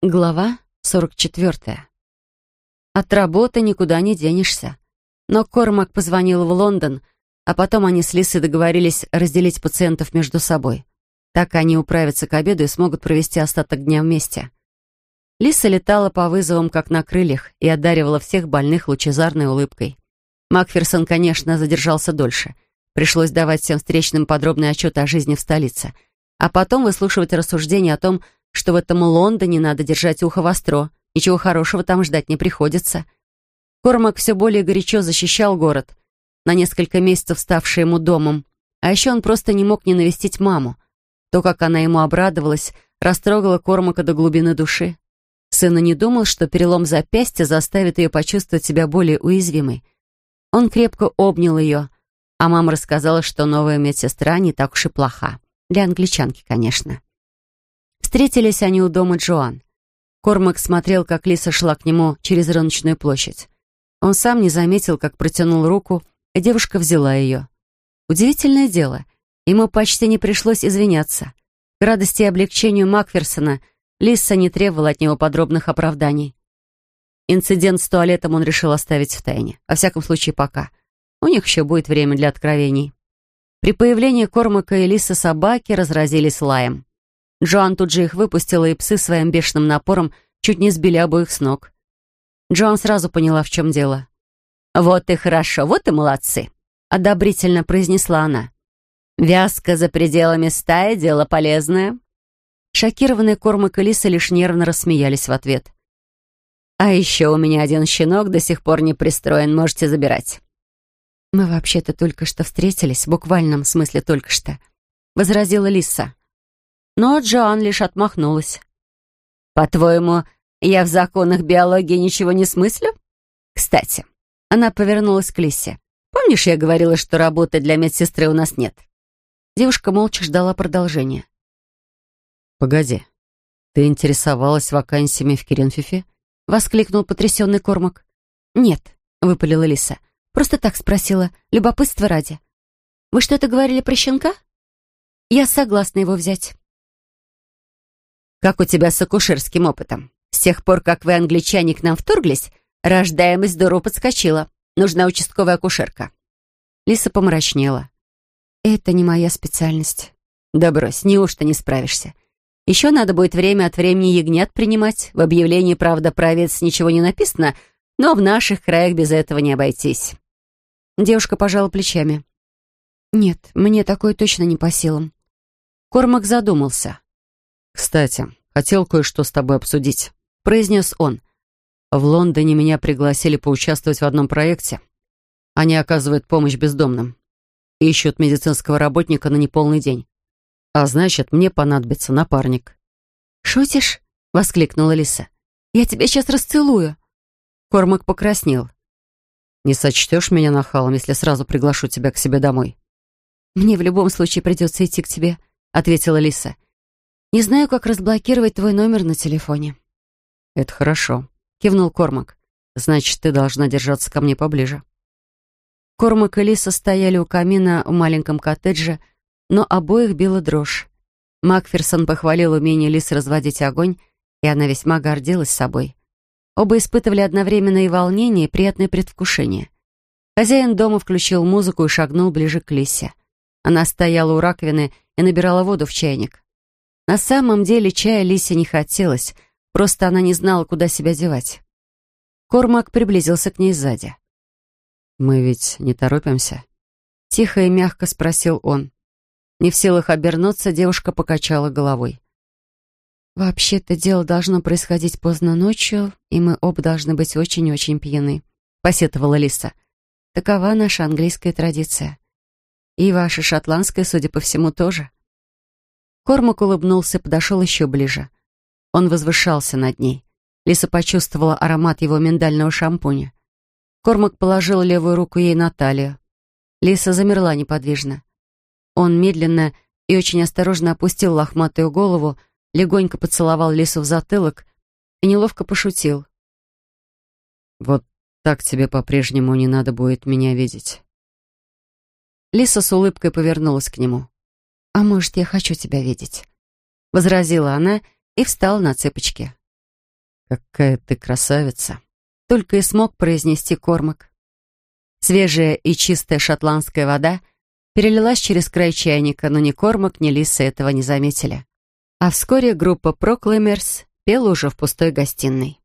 Глава 44. От работы никуда не денешься. Но Кормак позвонил в Лондон, а потом они с Лисой договорились разделить пациентов между собой. Так они управятся к обеду и смогут провести остаток дня вместе. Лиса летала по вызовам, как на крыльях, и одаривала всех больных лучезарной улыбкой. Макферсон, конечно, задержался дольше. Пришлось давать всем встречным подробный отчет о жизни в столице, а потом выслушивать рассуждения о том, что в этом Лондоне надо держать ухо востро, ничего хорошего там ждать не приходится. Кормак все более горячо защищал город, на несколько месяцев ставший ему домом, а еще он просто не мог не навестить маму. То, как она ему обрадовалась, растрогало Кормака до глубины души. Сын не думал, что перелом запястья заставит ее почувствовать себя более уязвимой. Он крепко обнял ее, а мама рассказала, что новая медсестра не так уж и плоха. Для англичанки, конечно. Встретились они у дома Джоан. Кормак смотрел, как Лиса шла к нему через рыночную площадь. Он сам не заметил, как протянул руку, и девушка взяла ее. Удивительное дело, ему почти не пришлось извиняться. К радости и облегчению Макферсона Лиса не требовала от него подробных оправданий. Инцидент с туалетом он решил оставить в тайне. Во всяком случае, пока. У них еще будет время для откровений. При появлении Кормака и Лисы собаки разразились лаем. Джоан тут же их выпустила, и псы своим бешеным напором чуть не сбили обоих с ног. Джоан сразу поняла, в чем дело. «Вот и хорошо, вот и молодцы», — одобрительно произнесла она. «Вязка за пределами стаи — дело полезное». Шокированные Кормак и Лиса лишь нервно рассмеялись в ответ. «А еще у меня один щенок до сих пор не пристроен, можете забирать». «Мы вообще-то только что встретились, в буквальном смысле только что», — возразила Лиса. Но Джоан лишь отмахнулась. «По-твоему, я в законах биологии ничего не смыслю? Кстати, она повернулась к Лисе. Помнишь, я говорила, что работы для медсестры у нас нет?» Девушка молча ждала продолжения. «Погоди, ты интересовалась вакансиями в Керенфифе?» — воскликнул потрясенный Кормак. «Нет», — выпалила Лиса. «Просто так спросила, любопытство ради. Вы что-то говорили про щенка?» «Я согласна его взять». Как у тебя с акушерским опытом? С тех пор, как вы, англичане, к нам вторглись, рождаемость здорово подскочила. Нужна участковая акушерка». Лиса помрачнела. «Это не моя специальность». «Да брось, неужто не справишься? Еще надо будет время от времени ягнят принимать. В объявлении, правда, про овец ничего не написано, но в наших краях без этого не обойтись». Девушка пожала плечами. «Нет, мне такое точно не по силам». Кормак задумался. «Кстати, хотел кое-что с тобой обсудить», — произнес он. «В Лондоне меня пригласили поучаствовать в одном проекте. Они оказывают помощь бездомным. Ищут медицинского работника на неполный день. А значит, мне понадобится напарник». «Шутишь?» — воскликнула Лиса. «Я тебя сейчас расцелую». Кормак покраснел. «Не сочтешь меня нахалом, если сразу приглашу тебя к себе домой?» «Мне в любом случае придется идти к тебе», — ответила Лиса. Не знаю, как разблокировать твой номер на телефоне». «Это хорошо», — кивнул Кормак. «Значит, ты должна держаться ко мне поближе». Кормак и Лиса стояли у камина в маленьком коттедже, но обоих била дрожь. Макферсон похвалил умение Лисы разводить огонь, и она весьма гордилась собой. Оба испытывали одновременно и волнение, и приятное предвкушение. Хозяин дома включил музыку и шагнул ближе к Лисе. Она стояла у раковины и набирала воду в чайник. На самом деле чая Лисе не хотелось, просто она не знала, куда себя девать. Кормак приблизился к ней сзади. «Мы ведь не торопимся?» Тихо и мягко спросил он. Не в силах обернуться, девушка покачала головой. «Вообще-то дело должно происходить поздно ночью, и мы оба должны быть очень-очень пьяны», — посетовала Лиса. «Такова наша английская традиция. И ваша шотландская, судя по всему, тоже». Кормак улыбнулся, подошел еще ближе. Он возвышался над ней. Лиса почувствовала аромат его миндального шампуня. Кормак положил левую руку ей на талию. Лиса замерла неподвижно. Он медленно и очень осторожно опустил лохматую голову, легонько поцеловал Лису в затылок и неловко пошутил. «Вот так тебе по-прежнему не надо будет меня видеть». Лиса с улыбкой повернулась к нему. «А может, я хочу тебя видеть?» Возразила она и встала на цепочки. «Какая ты красавица!» Только и смог произнести Кормак. Свежая и чистая шотландская вода перелилась через край чайника, но ни Кормак, ни Лиса этого не заметили. А вскоре группа Проклеймерс пела уже в пустой гостиной.